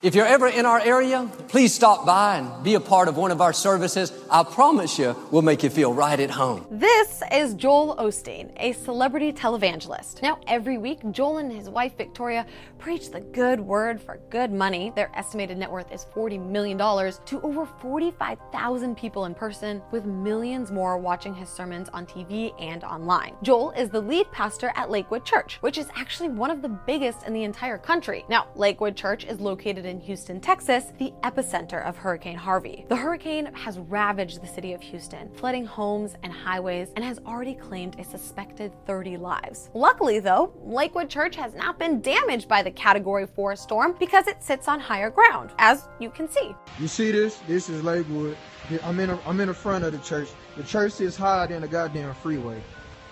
If you're ever in our area, please stop by and be a part of one of our services. I promise you, we'll make you feel right at home. This is Joel Osteen, a celebrity televangelist. Now, every week, Joel and his wife Victoria preach the good word for good money. Their estimated net worth is $40 million to over 45,000 people in person, with millions more watching his sermons on TV and online. Joel is the lead pastor at Lakewood Church, which is actually one of the biggest in the entire country. Now, Lakewood Church is located in Houston, Texas, the epicenter of Hurricane Harvey. The hurricane has ravaged the city of Houston, flooding homes and highways, and has already claimed a suspected 30 lives. Luckily, though, Lakewood Church has not been damaged by the Category 4 storm because it sits on higher ground, as you can see. You see this? This is Lakewood. I'm in, a, I'm in the front of the church. The church is higher than the goddamn freeway.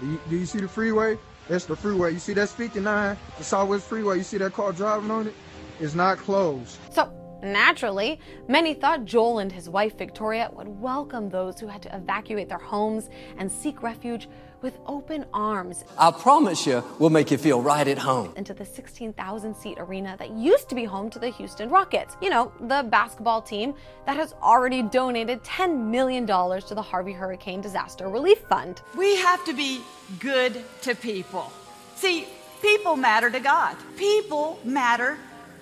Do you, do you see the freeway? That's the freeway. You see that's 59, the Southwest Freeway. You see that car driving on it? Is not closed. So, naturally, many thought Joel and his wife Victoria would welcome those who had to evacuate their homes and seek refuge with open arms. I promise you, we'll make you feel right at home. Into the 16,000 seat arena that used to be home to the Houston Rockets. You know, the basketball team that has already donated $10 million to the Harvey Hurricane Disaster Relief Fund. We have to be good to people. See, people matter to God. People matter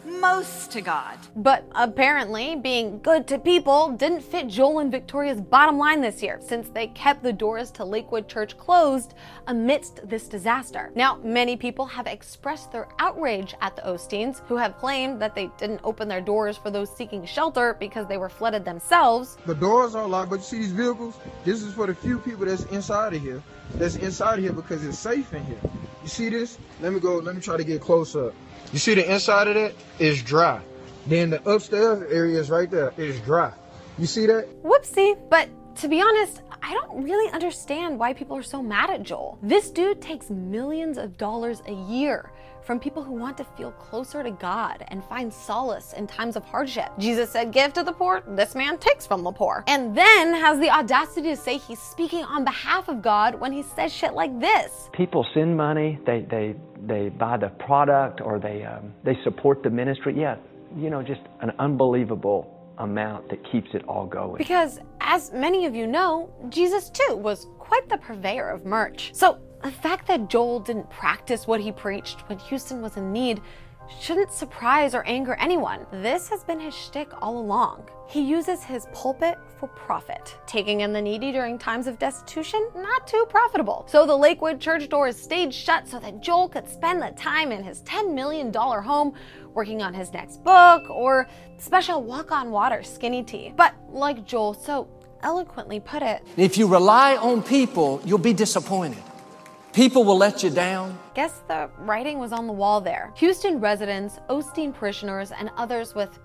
most to God. But apparently, being good to people didn't fit Joel and Victoria's bottom line this year, since they kept the doors to Lakewood Church closed amidst this disaster. Now, many people have expressed their outrage at the Osteens, who have claimed that they didn't open their doors for those seeking shelter because they were flooded themselves. The doors are locked, but you see these vehicles? This is for the few people that's inside of here. That's inside of here because it's safe in here. You see this? Let me go, let me try to get close up. You see the inside of that is dry. Then the upstairs area is right there. It is dry. You see that? Whoopsie. But to be honest, I don't really understand why people are so mad at Joel. This dude takes millions of dollars a year from people who want to feel closer to God and find solace in times of hardship. Jesus said, Give to the poor, this man takes from the poor. And then has the audacity to say he's speaking on behalf of God when he says shit like this. People send money, they, they, they buy the product, or they, um, they support the ministry. Yeah, you know, just an unbelievable amount that keeps it all going. Because, as many of you know, Jesus too was quite the purveyor of merch. So, the fact that Joel didn't practice what he preached when Houston was in need shouldn't surprise or anger anyone. This has been his shtick all along. He uses his pulpit for profit. Taking in the needy during times of destitution, not too profitable. So the Lakewood church doors stayed shut so that Joel could spend the time in his $10 million home working on his next book or special walk on water skinny tea. But like Joel so eloquently put it, if you rely on people, you'll be disappointed. People will let you down. Guess the writing was on the wall there. Houston residents, Osteen parishioners, and others with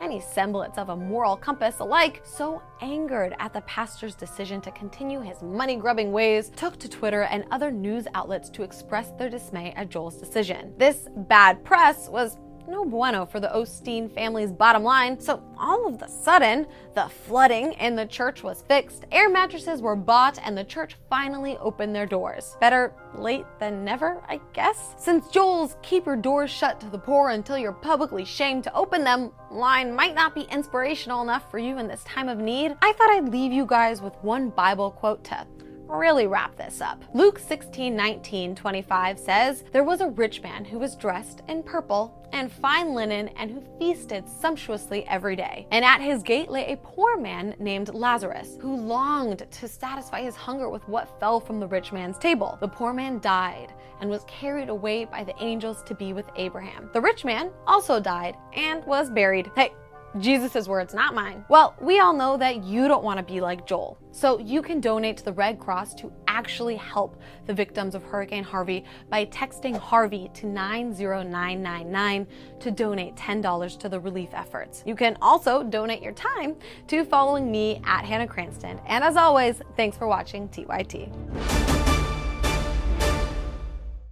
any semblance of a moral compass alike, so angered at the pastor's decision to continue his money grubbing ways, took to Twitter and other news outlets to express their dismay at Joel's decision. This bad press was no bueno for the Osteen family's bottom line. So all of the sudden, the flooding in the church was fixed, air mattresses were bought, and the church finally opened their doors. Better late than never, I guess? Since Joel's keep your doors shut to the poor until you're publicly shamed to open them line might not be inspirational enough for you in this time of need, I thought I'd leave you guys with one Bible quote to really wrap this up. Luke 16, 19, 25 says, There was a rich man who was dressed in purple and fine linen and who feasted sumptuously every day. And at his gate lay a poor man named Lazarus, who longed to satisfy his hunger with what fell from the rich man's table. The poor man died and was carried away by the angels to be with Abraham. The rich man also died and was buried. Hey, Jesus' words, not mine. Well, we all know that you don't want to be like Joel. So you can donate to the Red Cross to actually help the victims of Hurricane Harvey by texting Harvey to 90999 to donate $10 to the relief efforts. You can also donate your time to following me at Hannah Cranston. And as always, thanks for watching TYT.